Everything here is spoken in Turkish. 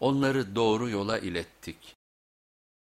onları doğru yola ilettik.